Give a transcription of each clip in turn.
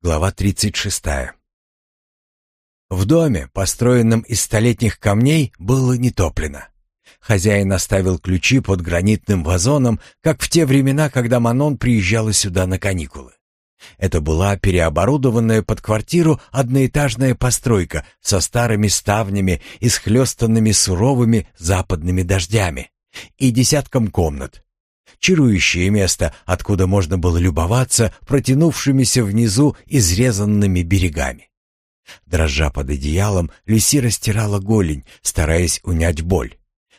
Глава 36. В доме, построенном из столетних камней, было не топлено. Хозяин оставил ключи под гранитным вазоном, как в те времена, когда Манон приезжала сюда на каникулы. Это была переоборудованная под квартиру одноэтажная постройка со старыми ставнями и схлестанными суровыми западными дождями и десятком комнат, чарующее место, откуда можно было любоваться протянувшимися внизу изрезанными берегами. Дрожа под одеялом, Люси растирала голень, стараясь унять боль.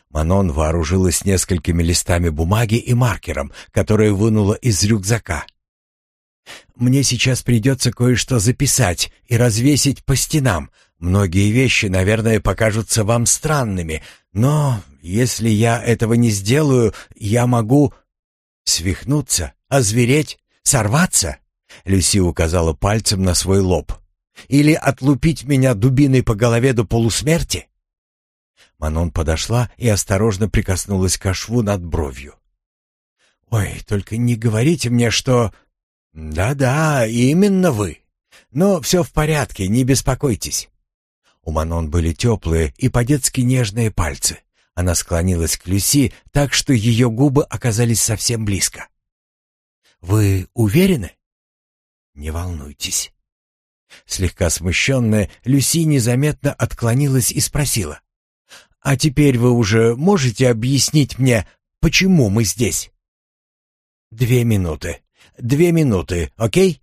Манон вооружилась несколькими листами бумаги и маркером, которые вынула из рюкзака. «Мне сейчас придется кое-что записать и развесить по стенам. Многие вещи, наверное, покажутся вам странными, но если я этого не сделаю, я могу...» Свихнуться, озвереть, сорваться? Люси указала пальцем на свой лоб. Или отлупить меня дубиной по голове до полусмерти? Манон подошла и осторожно прикоснулась к шву над бровью. «Ой, только не говорите мне, что...» «Да-да, именно вы. Но все в порядке, не беспокойтесь». У Манон были теплые и по-детски нежные пальцы. Она склонилась к Люси так, что ее губы оказались совсем близко. «Вы уверены?» «Не волнуйтесь». Слегка смущенная, Люси незаметно отклонилась и спросила. «А теперь вы уже можете объяснить мне, почему мы здесь?» «Две минуты. Две минуты, окей?»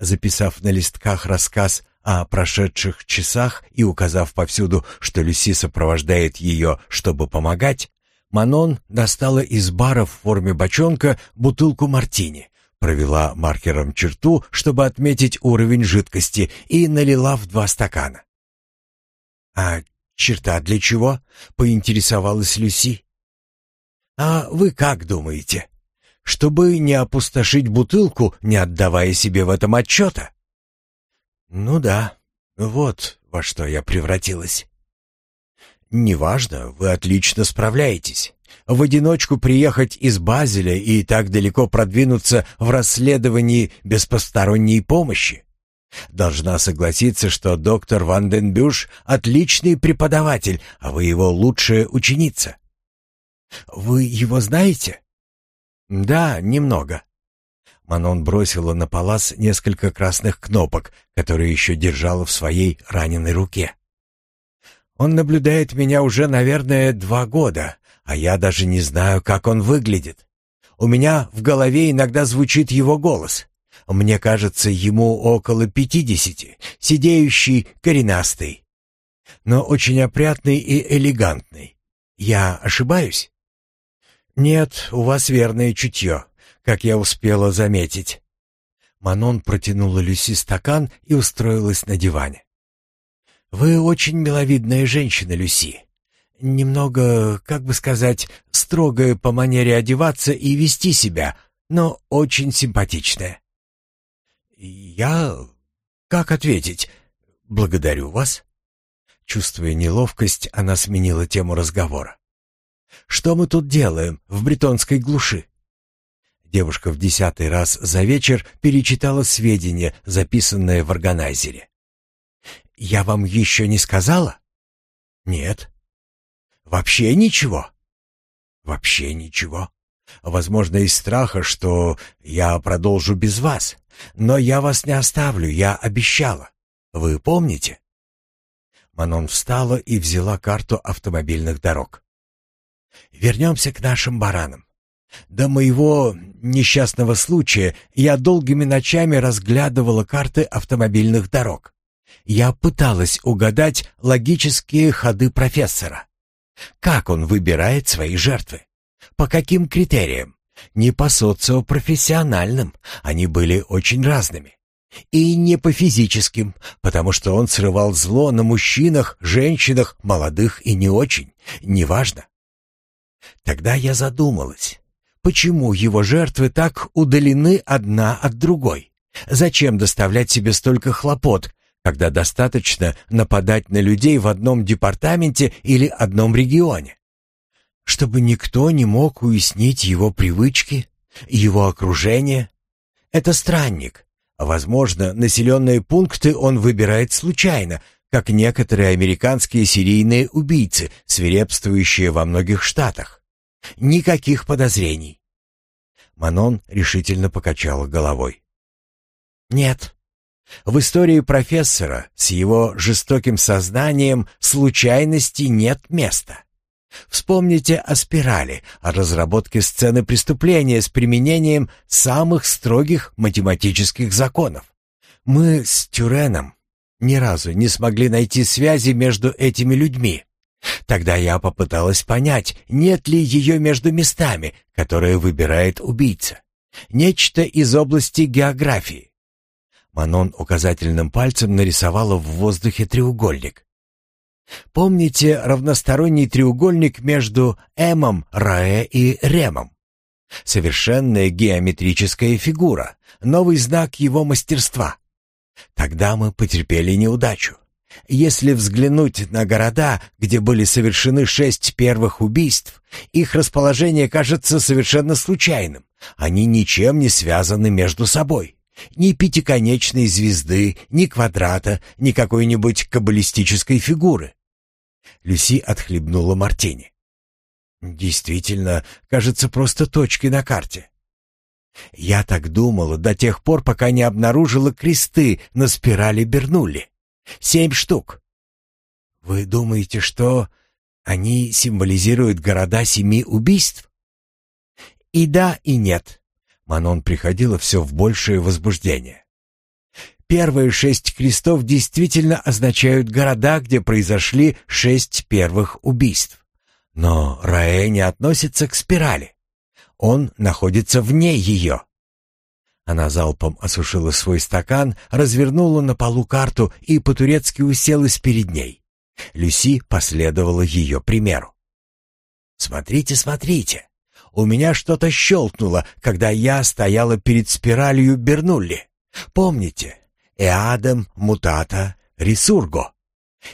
Записав на листках рассказ о прошедших часах и указав повсюду, что Люси сопровождает ее, чтобы помогать, Манон достала из бара в форме бочонка бутылку мартини, провела маркером черту, чтобы отметить уровень жидкости, и налила в два стакана. «А черта для чего?» — поинтересовалась Люси. «А вы как думаете? Чтобы не опустошить бутылку, не отдавая себе в этом отчета?» «Ну да, вот во что я превратилась». «Неважно, вы отлично справляетесь. В одиночку приехать из Базеля и так далеко продвинуться в расследовании без посторонней помощи. Должна согласиться, что доктор Ванденбюш отличный преподаватель, а вы его лучшая ученица». «Вы его знаете?» «Да, немного. Манон бросила на палас несколько красных кнопок, которые еще держала в своей раненой руке. «Он наблюдает меня уже, наверное, два года, а я даже не знаю, как он выглядит. У меня в голове иногда звучит его голос. Мне кажется, ему около пятидесяти, сидеющий, коренастый, но очень опрятный и элегантный. Я ошибаюсь?» «Нет, у вас верное чутье как я успела заметить. Манон протянула Люси стакан и устроилась на диване. «Вы очень миловидная женщина, Люси. Немного, как бы сказать, строгая по манере одеваться и вести себя, но очень симпатичная». «Я... как ответить? Благодарю вас». Чувствуя неловкость, она сменила тему разговора. «Что мы тут делаем в бретонской глуши?» Девушка в десятый раз за вечер перечитала сведения, записанные в органайзере. «Я вам еще не сказала?» «Нет». «Вообще ничего?» «Вообще ничего. Возможно, из страха, что я продолжу без вас. Но я вас не оставлю, я обещала. Вы помните?» Манон встала и взяла карту автомобильных дорог. «Вернемся к нашим баранам. До моего несчастного случая я долгими ночами разглядывала карты автомобильных дорог. Я пыталась угадать логические ходы профессора. Как он выбирает свои жертвы? По каким критериям? Не по социопрофессиональным, они были очень разными. И не по физическим, потому что он срывал зло на мужчинах, женщинах, молодых и не очень, неважно. Тогда я задумалась, Почему его жертвы так удалены одна от другой? Зачем доставлять себе столько хлопот, когда достаточно нападать на людей в одном департаменте или одном регионе? Чтобы никто не мог уяснить его привычки, его окружение. Это странник, Возможно, населенные пункты он выбирает случайно, как некоторые американские серийные убийцы, свирепствующие во многих штатах. Никаких подозрений. Манон решительно покачала головой. Нет. В истории профессора с его жестоким сознанием случайности нет места. Вспомните о спирали, о разработке сцены преступления с применением самых строгих математических законов. Мы с Тюреном ни разу не смогли найти связи между этими людьми. Тогда я попыталась понять, нет ли ее между местами, которые выбирает убийца. Нечто из области географии. Манон указательным пальцем нарисовала в воздухе треугольник. Помните равносторонний треугольник между Эмом, Раэ и Ремом? Совершенная геометрическая фигура, новый знак его мастерства. Тогда мы потерпели неудачу. Если взглянуть на города, где были совершены шесть первых убийств, их расположение кажется совершенно случайным. Они ничем не связаны между собой. Ни пятиконечной звезды, ни квадрата, ни какой-нибудь каббалистической фигуры. Люси отхлебнула мартини. Действительно, кажется просто точкой на карте. Я так думала до тех пор, пока не обнаружила кресты на спирали Бернулли. Семь штук. Вы думаете, что они символизируют города семи убийств? И да, и нет. Манон приходила все в большее возбуждение. Первые шесть крестов действительно означают города, где произошли шесть первых убийств. Но Раэ не относится к спирали. Он находится вне ее. Она залпом осушила свой стакан, развернула на полу карту и по-турецки уселась перед ней. Люси последовала ее примеру. «Смотрите, смотрите! У меня что-то щелкнуло, когда я стояла перед спиралью Бернулли. Помните? Эадем мутата ресурго.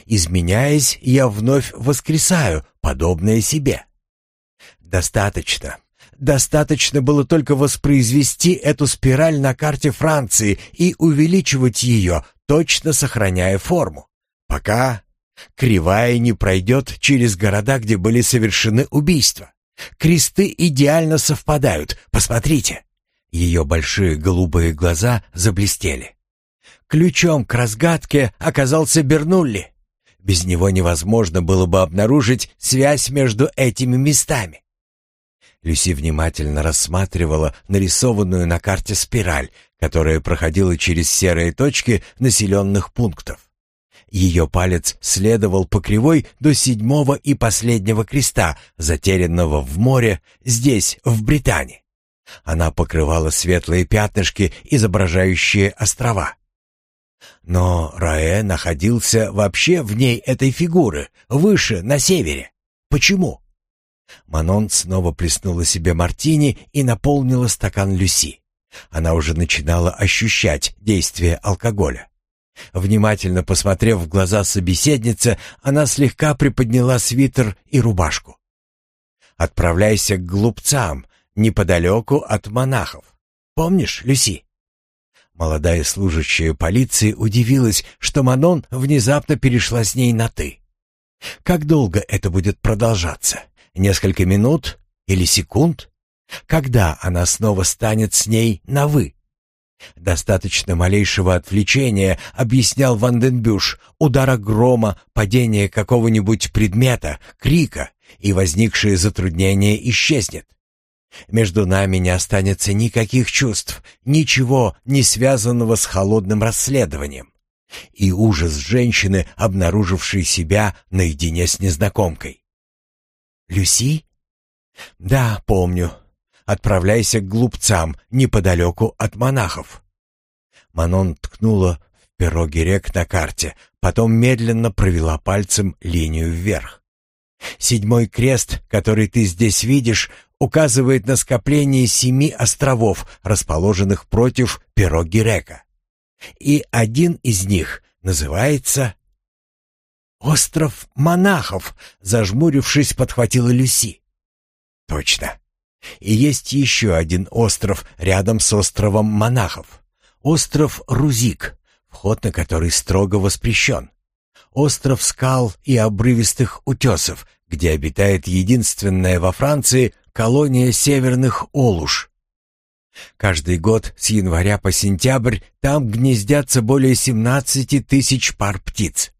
Изменяясь, я вновь воскресаю, подобное себе. Достаточно. Достаточно было только воспроизвести эту спираль на карте Франции и увеличивать ее, точно сохраняя форму. Пока кривая не пройдет через города, где были совершены убийства. Кресты идеально совпадают, посмотрите. Ее большие голубые глаза заблестели. Ключом к разгадке оказался Бернулли. Без него невозможно было бы обнаружить связь между этими местами. Люси внимательно рассматривала нарисованную на карте спираль, которая проходила через серые точки населенных пунктов. Ее палец следовал по кривой до седьмого и последнего креста, затерянного в море здесь, в Британии. Она покрывала светлые пятнышки, изображающие острова. Но Раэ находился вообще в ней этой фигуры, выше, на севере. Почему? Манон снова плеснула себе мартини и наполнила стакан Люси. Она уже начинала ощущать действие алкоголя. Внимательно посмотрев в глаза собеседницы, она слегка приподняла свитер и рубашку. «Отправляйся к глупцам, неподалеку от монахов. Помнишь, Люси?» Молодая служащая полиции удивилась, что Манон внезапно перешла с ней на «ты». «Как долго это будет продолжаться? Несколько минут или секунд? Когда она снова станет с ней на «вы»?» Достаточно малейшего отвлечения, объяснял Ванденбюш, удара грома, падения какого-нибудь предмета, крика, и возникшее затруднение исчезнет. Между нами не останется никаких чувств, ничего не связанного с холодным расследованием. И ужас женщины, обнаружившей себя наедине с незнакомкой. «Люси?» «Да, помню. Отправляйся к глупцам неподалеку от монахов». Манон ткнула в перо Герек на карте, потом медленно провела пальцем линию вверх. «Седьмой крест, который ты здесь видишь, указывает на скопление семи островов, расположенных против перо Герека. И один из них называется «Остров монахов», — зажмурившись, подхватила Люси. «Точно. И есть еще один остров рядом с островом монахов. Остров Рузик, вход на который строго воспрещен. Остров скал и обрывистых утесов, где обитает единственная во Франции колония северных олуш. Каждый год с января по сентябрь там гнездятся более 17 тысяч пар птиц.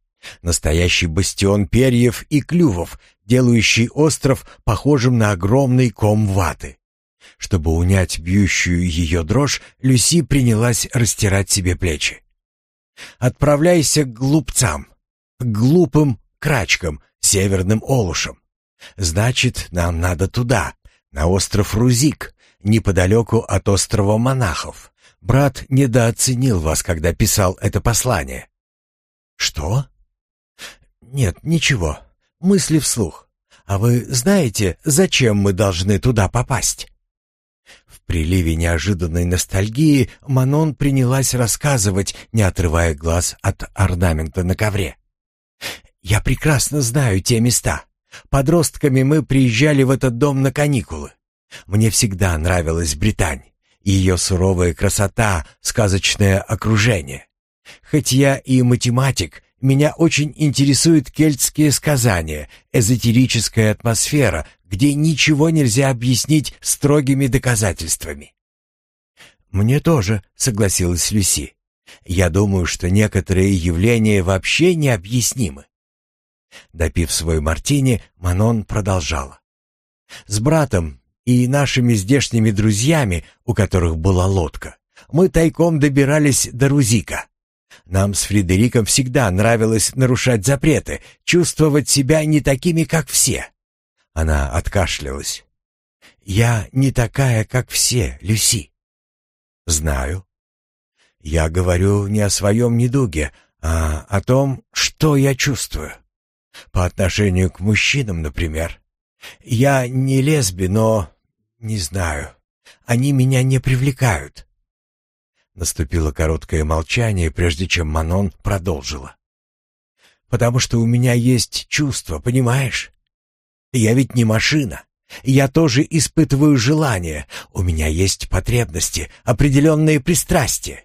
Настоящий бастион перьев и клювов, делающий остров похожим на огромный ком ваты. Чтобы унять бьющую ее дрожь, Люси принялась растирать себе плечи. «Отправляйся к глупцам, к глупым крачкам, северным олушам. Значит, нам надо туда, на остров Рузик, неподалеку от острова Монахов. Брат недооценил вас, когда писал это послание». «Что?» «Нет, ничего. Мысли вслух. А вы знаете, зачем мы должны туда попасть?» В приливе неожиданной ностальгии Манон принялась рассказывать, не отрывая глаз от орнамента на ковре. «Я прекрасно знаю те места. Подростками мы приезжали в этот дом на каникулы. Мне всегда нравилась Британь, ее суровая красота, сказочное окружение. Хоть я и математик, меня очень интересуют кельтские сказания, эзотерическая атмосфера, где ничего нельзя объяснить строгими доказательствами. «Мне тоже», — согласилась Люси. «Я думаю, что некоторые явления вообще необъяснимы». Допив свой мартини, Манон продолжала. «С братом и нашими здешними друзьями, у которых была лодка, мы тайком добирались до Рузика. Нам с Фредериком всегда нравилось нарушать запреты, чувствовать себя не такими, как все. Она откашлялась. «Я не такая, как все, Люси». «Знаю. Я говорю не о своем недуге, а о том, что я чувствую. По отношению к мужчинам, например. Я не лесби, но... не знаю. Они меня не привлекают. Наступило короткое молчание, прежде чем Манон продолжила. «Потому что у меня есть чувства, понимаешь? Я ведь не машина. Я тоже испытываю желания. У меня есть потребности, определенные пристрастия.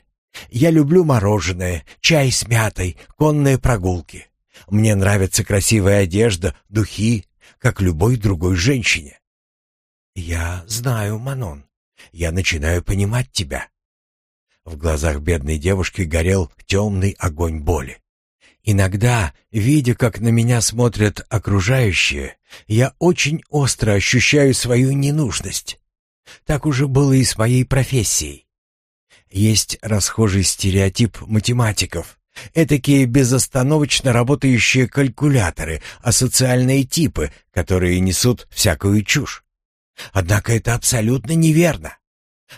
Я люблю мороженое, чай с мятой, конные прогулки. Мне нравится красивая одежда, духи, как любой другой женщине. Я знаю, Манон. Я начинаю понимать тебя. В глазах бедной девушки горел темный огонь боли. Иногда, видя, как на меня смотрят окружающие, я очень остро ощущаю свою ненужность. Так уже было и с моей профессией. Есть расхожий стереотип математиков, этакие безостановочно работающие калькуляторы, асоциальные типы, которые несут всякую чушь. Однако это абсолютно неверно.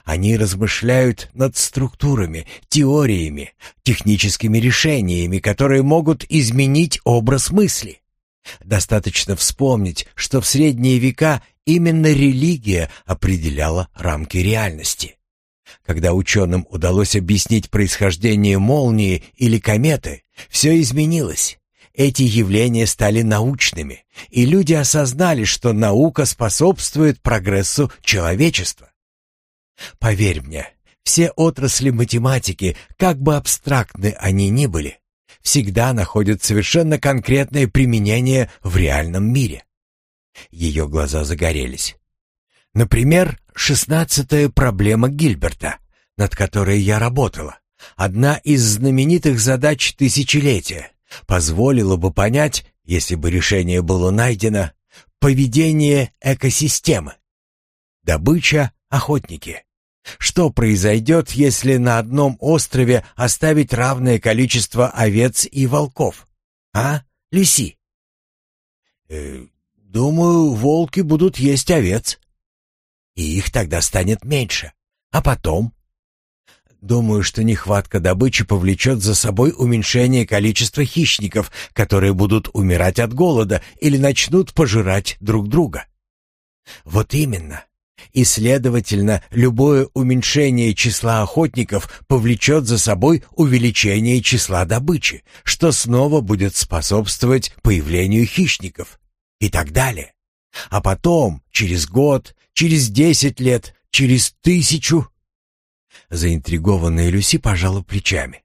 Они размышляют над структурами, теориями, техническими решениями, которые могут изменить образ мысли. Достаточно вспомнить, что в средние века именно религия определяла рамки реальности. Когда ученым удалось объяснить происхождение молнии или кометы, все изменилось. Эти явления стали научными, и люди осознали, что наука способствует прогрессу человечества. Поверь мне, все отрасли математики, как бы абстрактны они ни были, всегда находят совершенно конкретное применение в реальном мире. Ее глаза загорелись. Например, шестнадцатая проблема Гильберта, над которой я работала, одна из знаменитых задач тысячелетия, позволила бы понять, если бы решение было найдено, поведение экосистемы. Добыча, охотники. Что произойдет, если на одном острове оставить равное количество овец и волков? А, Люси? Э, думаю, волки будут есть овец. И их тогда станет меньше. А потом? Думаю, что нехватка добычи повлечет за собой уменьшение количества хищников, которые будут умирать от голода или начнут пожирать друг друга. Вот именно. И, следовательно, любое уменьшение числа охотников повлечет за собой увеличение числа добычи, что снова будет способствовать появлению хищников и так далее. А потом, через год, через десять лет, через тысячу... Заинтригованная Люси пожала плечами.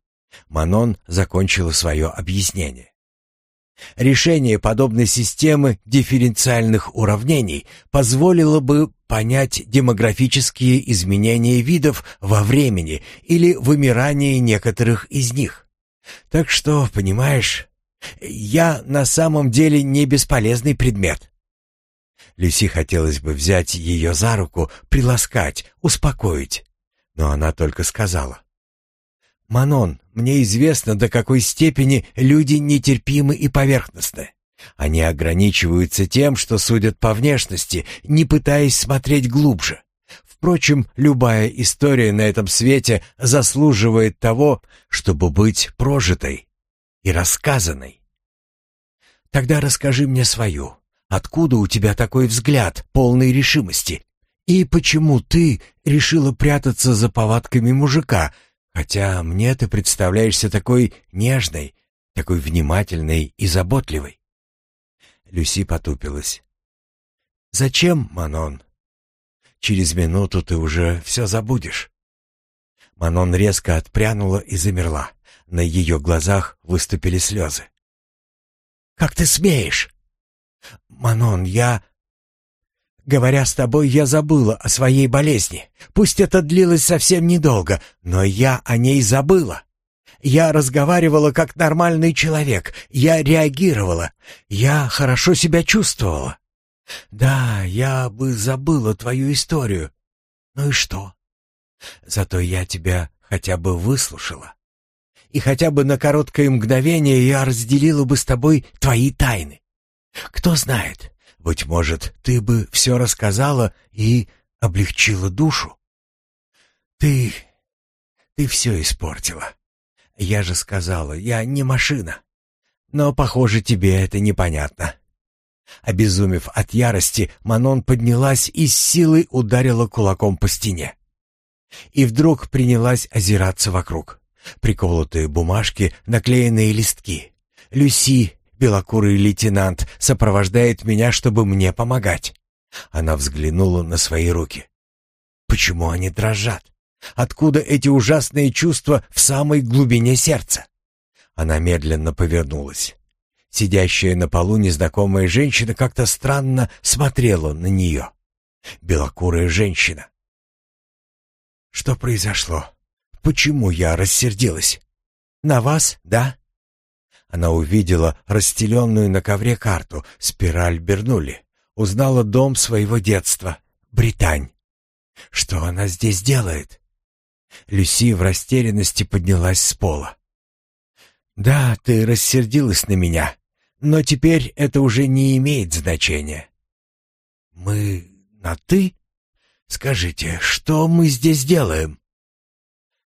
Манон закончила свое объяснение. Решение подобной системы дифференциальных уравнений позволило бы понять демографические изменения видов во времени или вымирание некоторых из них. Так что, понимаешь, я на самом деле не бесполезный предмет. Люси хотелось бы взять ее за руку, приласкать, успокоить. Но она только сказала. «Манон, мне известно, до какой степени люди нетерпимы и поверхностны. Они ограничиваются тем, что судят по внешности, не пытаясь смотреть глубже. Впрочем, любая история на этом свете заслуживает того, чтобы быть прожитой и рассказанной. Тогда расскажи мне свою. Откуда у тебя такой взгляд, полный решимости? И почему ты решила прятаться за повадками мужика, хотя мне ты представляешься такой нежной, такой внимательной и заботливой?» Люси потупилась. «Зачем, Манон? Через минуту ты уже все забудешь». Манон резко отпрянула и замерла. На ее глазах выступили слезы. «Как ты смеешь? «Манон, я...» «Говоря с тобой, я забыла о своей болезни. Пусть это длилось совсем недолго, но я о ней забыла. Я разговаривала как нормальный человек, я реагировала, я хорошо себя чувствовала. Да, я бы забыла твою историю. Ну и что? Зато я тебя хотя бы выслушала. И хотя бы на короткое мгновение я разделила бы с тобой твои тайны. Кто знает, быть может, ты бы все рассказала и облегчила душу. Ты... ты все испортила. Я же сказала, я не машина. Но, похоже, тебе это непонятно. Обезумев от ярости, Манон поднялась и с силой ударила кулаком по стене. И вдруг принялась озираться вокруг. Приколотые бумажки, наклеенные листки. Люси, белокурый лейтенант сопровождает меня, чтобы мне помогать. Она взглянула на свои руки. Почему они дрожат? Откуда эти ужасные чувства в самой глубине сердца? Она медленно повернулась. Сидящая на полу незнакомая женщина как-то странно смотрела на нее. Белокурая женщина. Что произошло? Почему я рассердилась? На вас, да? Она увидела расстеленную на ковре карту, спираль Бернули. Узнала дом своего детства, Британь. Что она здесь делает? Люси в растерянности поднялась с пола. «Да, ты рассердилась на меня, но теперь это уже не имеет значения». «Мы на «ты»? Скажите, что мы здесь делаем?»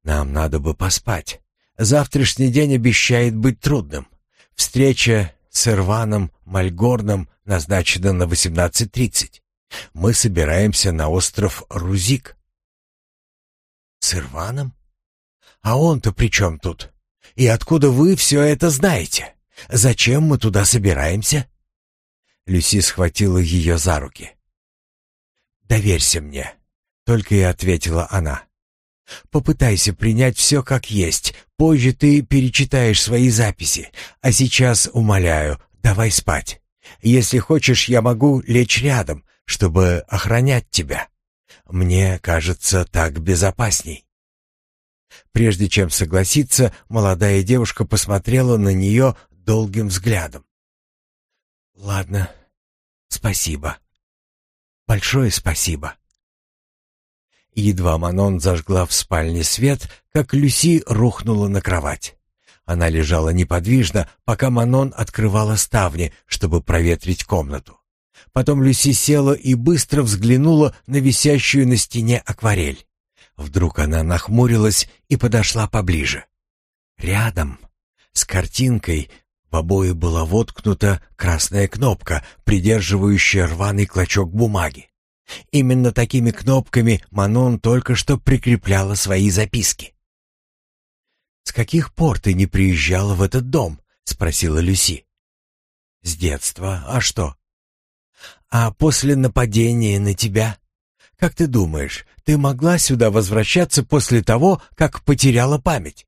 «Нам надо бы поспать. Завтрашний день обещает быть трудным. Встреча с Ирваном Мальгорном назначена на 18.30. Мы собираемся на остров Рузик. С Ирваном? А он-то при чем тут? И откуда вы все это знаете? Зачем мы туда собираемся? Люси схватила ее за руки. «Доверься мне», — только и ответила она. Попытайся принять все как есть. Позже ты перечитаешь свои записи. А сейчас, умоляю, давай спать. Если хочешь, я могу лечь рядом, чтобы охранять тебя. Мне кажется, так безопасней». Прежде чем согласиться, молодая девушка посмотрела на нее долгим взглядом. «Ладно, спасибо. Большое спасибо». Едва Манон зажгла в спальне свет, как Люси рухнула на кровать. Она лежала неподвижно, пока Манон открывала ставни, чтобы проветрить комнату. Потом Люси села и быстро взглянула на висящую на стене акварель. Вдруг она нахмурилась и подошла поближе. Рядом, с картинкой, в обои была воткнута красная кнопка, придерживающая рваный клочок бумаги. Именно такими кнопками Манон только что прикрепляла свои записки. «С каких пор ты не приезжала в этот дом?» — спросила Люси. «С детства. А что?» «А после нападения на тебя? Как ты думаешь, ты могла сюда возвращаться после того, как потеряла память?»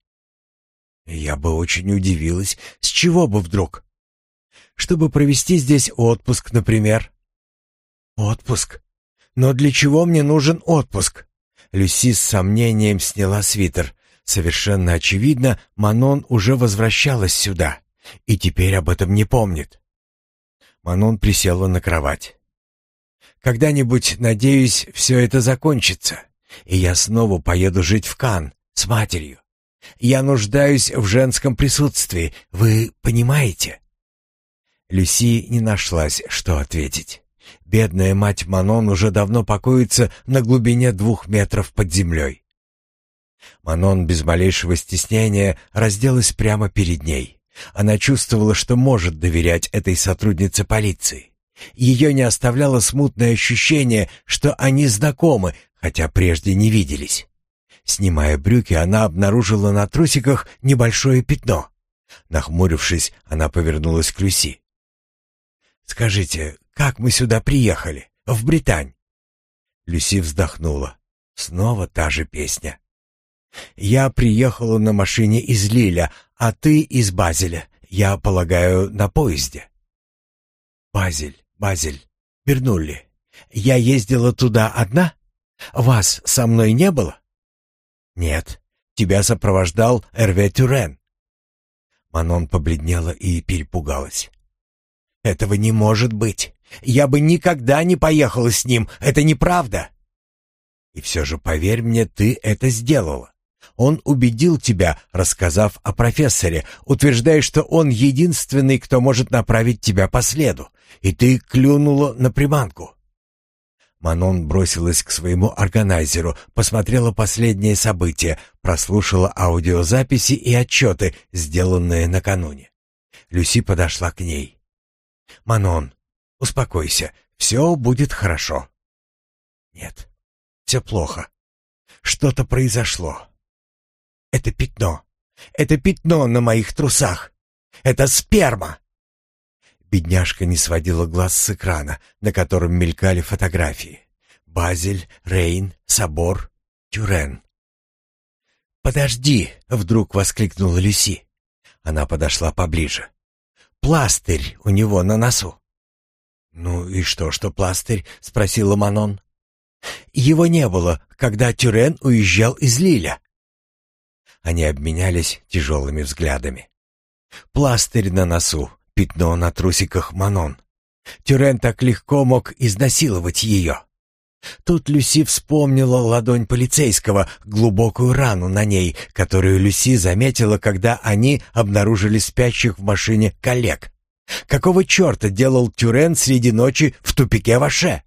Я бы очень удивилась, с чего бы вдруг? Чтобы провести здесь отпуск, например. Отпуск? Но для чего мне нужен отпуск? Люси с сомнением сняла свитер. Совершенно очевидно, Манон уже возвращалась сюда и теперь об этом не помнит. Манон присела на кровать. Когда-нибудь, надеюсь, все это закончится, и я снова поеду жить в Кан с матерью. Я нуждаюсь в женском присутствии, вы понимаете?» Люси не нашлась, что ответить. Бедная мать Манон уже давно покоится на глубине двух метров под землей. Манон без малейшего стеснения разделась прямо перед ней. Она чувствовала, что может доверять этой сотруднице полиции. Ее не оставляло смутное ощущение, что они знакомы, хотя прежде не виделись. Снимая брюки, она обнаружила на трусиках небольшое пятно. Нахмурившись, она повернулась к Люси. «Скажите, как мы сюда приехали? В Британь?» Люси вздохнула. Снова та же песня. «Я приехала на машине из Лиля, а ты из Базеля. Я полагаю, на поезде». «Базель, Базель, вернули. Я ездила туда одна? Вас со мной не было?» «Нет, тебя сопровождал Эрве Тюрен». Манон побледнела и перепугалась. «Этого не может быть. Я бы никогда не поехала с ним. Это неправда». «И все же, поверь мне, ты это сделала. Он убедил тебя, рассказав о профессоре, утверждая, что он единственный, кто может направить тебя по следу, и ты клюнула на приманку. Манон бросилась к своему органайзеру, посмотрела последние события, прослушала аудиозаписи и отчеты, сделанные накануне. Люси подошла к ней. «Манон, успокойся, все будет хорошо». «Нет, все плохо. Что-то произошло. Это пятно. Это пятно на моих трусах. Это сперма!» Бедняжка не сводила глаз с экрана, на котором мелькали фотографии. Базель, Рейн, собор, Тюрен. «Подожди!» — вдруг воскликнула Люси. Она подошла поближе. «Пластырь у него на носу». «Ну и что, что пластырь?» — спросила Манон. «Его не было, когда Тюрен уезжал из Лиля». Они обменялись тяжелыми взглядами. «Пластырь на носу, пятно на трусиках Манон. Тюрен так легко мог изнасиловать ее. Тут Люси вспомнила ладонь полицейского, глубокую рану на ней, которую Люси заметила, когда они обнаружили спящих в машине коллег. Какого черта делал Тюрен среди ночи в тупике Ваше?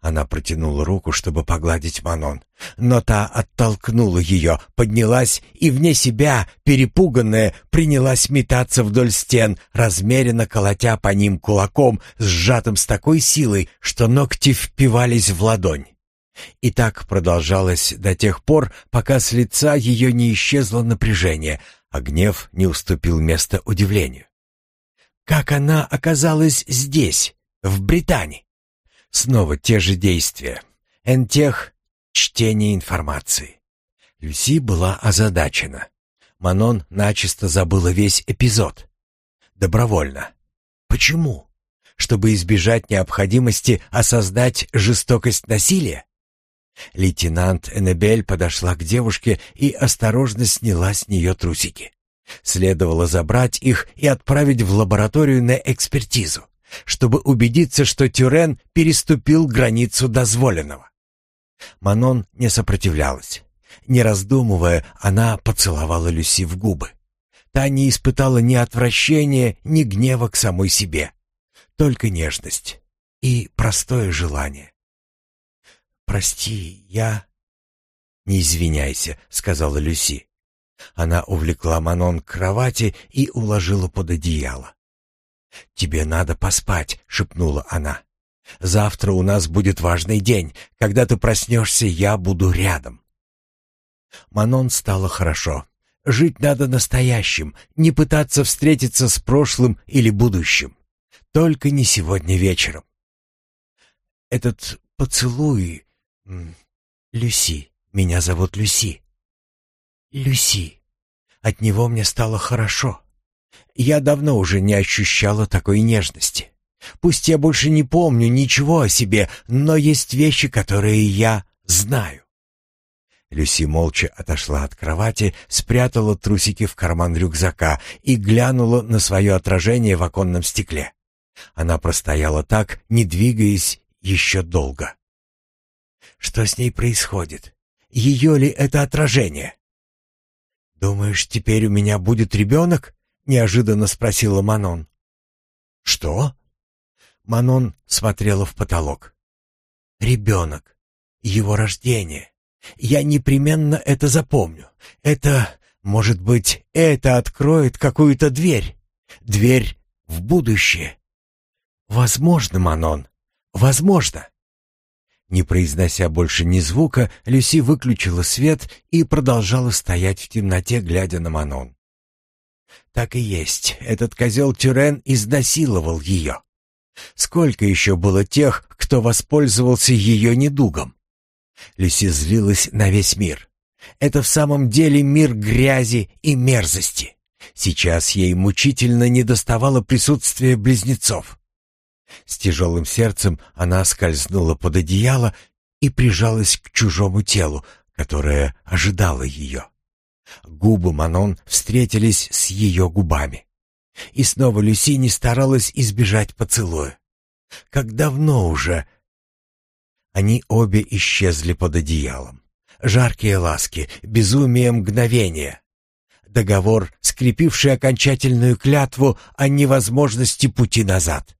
Она протянула руку, чтобы погладить Манон, но та оттолкнула ее, поднялась и вне себя, перепуганная, принялась метаться вдоль стен, размеренно колотя по ним кулаком, сжатым с такой силой, что ногти впивались в ладонь. И так продолжалось до тех пор, пока с лица ее не исчезло напряжение, а гнев не уступил место удивлению. Как она оказалась здесь, в Британии? Снова те же действия. Энтех — чтение информации. Люси была озадачена. Манон начисто забыла весь эпизод. Добровольно. Почему? Чтобы избежать необходимости осознать жестокость насилия? Лейтенант Эннебель подошла к девушке и осторожно сняла с нее трусики. Следовало забрать их и отправить в лабораторию на экспертизу чтобы убедиться, что Тюрен переступил границу дозволенного. Манон не сопротивлялась. Не раздумывая, она поцеловала Люси в губы. Та не испытала ни отвращения, ни гнева к самой себе. Только нежность и простое желание. «Прости, я...» «Не извиняйся», — сказала Люси. Она увлекла Манон к кровати и уложила под одеяло. «Тебе надо поспать», — шепнула она. «Завтра у нас будет важный день. Когда ты проснешься, я буду рядом». Манон стало хорошо. Жить надо настоящим, не пытаться встретиться с прошлым или будущим. Только не сегодня вечером. Этот поцелуй, Люси. Меня зовут Люси. Люси. От него мне стало хорошо. Я давно уже не ощущала такой нежности. Пусть я больше не помню ничего о себе, но есть вещи, которые я знаю. Люси молча отошла от кровати, спрятала трусики в карман рюкзака и глянула на свое отражение в оконном стекле. Она простояла так, не двигаясь еще долго. Что с ней происходит? Ее ли это отражение? «Думаешь, теперь у меня будет ребенок?» — неожиданно спросила Манон. «Что?» Манон смотрела в потолок. «Ребенок. Его рождение. Я непременно это запомню. Это, может быть, это откроет какую-то дверь. Дверь в будущее. Возможно, Манон. Возможно». Не произнося больше ни звука, Люси выключила свет и продолжала стоять в темноте, глядя на Манон. Так и есть, этот козел Тюрен изнасиловал ее. Сколько еще было тех, кто воспользовался ее недугом? Люси злилась на весь мир. Это в самом деле мир грязи и мерзости. Сейчас ей мучительно недоставало присутствия близнецов. С тяжелым сердцем она скользнула под одеяло и прижалась к чужому телу, которое ожидало ее. Губы Манон встретились с ее губами. И снова Люси не старалась избежать поцелуя. Как давно уже... Они обе исчезли под одеялом. Жаркие ласки, безумие мгновения. Договор, скрепивший окончательную клятву о невозможности пути назад.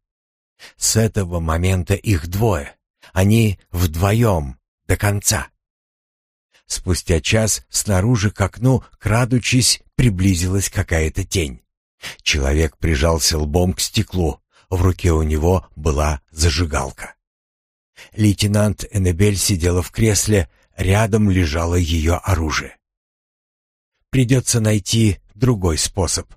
С этого момента их двое. Они вдвоем до конца. Спустя час снаружи к окну, крадучись, приблизилась какая-то тень. Человек прижался лбом к стеклу. В руке у него была зажигалка. Лейтенант Эннебель сидела в кресле, рядом лежало ее оружие. Придется найти другой способ.